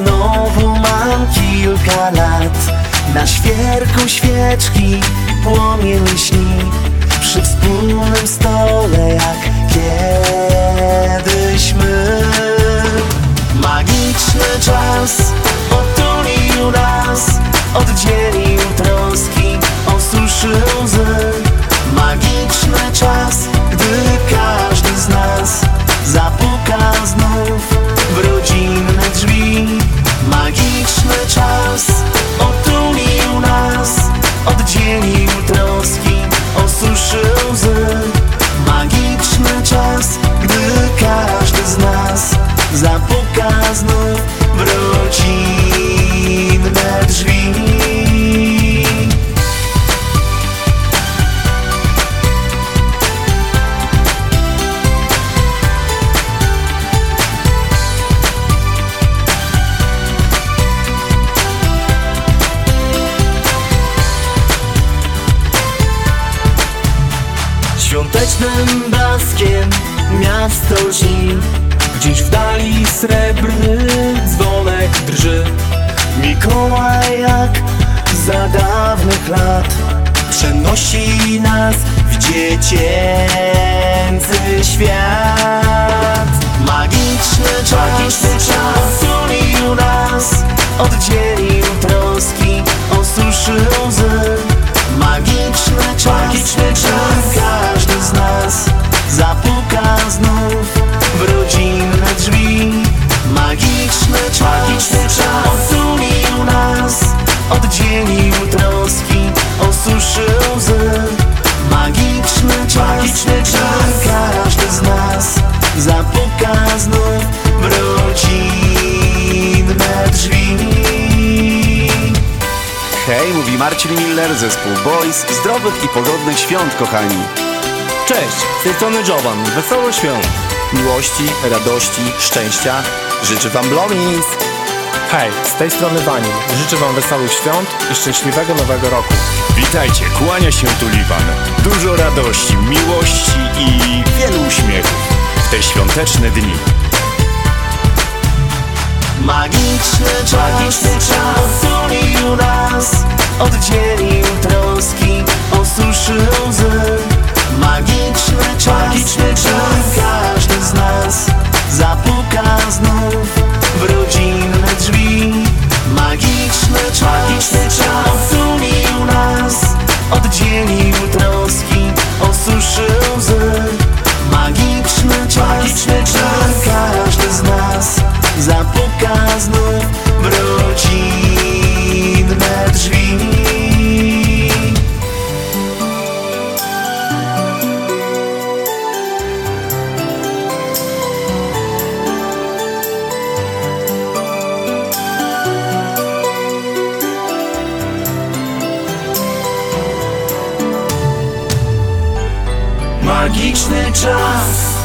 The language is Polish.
Znowu mam kilka lat. Na świerku świeczki płomień śni Przy wspólnym stole jak kiedyś my Magiczny czas otulił nas. Od dzieci Zapuka znów w rodzinne drzwi. Świątecznym blaskiem miasto dali srebrny dzwonek drży. Mikołaj jak za dawnych lat Przenosi nas w dziecięcy świat. Magiczny czas, Magiczny czas. Otulił nas, oddzielił troski Osuszył łzy. Magiczny czas, Magiczny czas. Każdy z nas zapuka znów troski Osuszył łzy Magiczny czas, Magiczny czas Każdy z nas zapuka znów w rodzinne drzwi Hej, mówi Marcin Miller, zespół Boys. Zdrowych i pogodnych świąt, kochani. Cześć, z tej strony Jovan. Wesołych świąt. Miłości, radości, szczęścia życzy Wam Blomis! Hej, z tej strony Wanin. Życzę Wam wesołych świąt i szczęśliwego nowego roku. Witajcie, kłania się Tulipan. Dużo radości, miłości i wielu uśmiechów w te świąteczne dni. Magiczny czas, Magiczny czas Otulił nas, oddzielił troski Magiczny czas, Otulił nas, oddzielił troski Osuszył Magiczny czas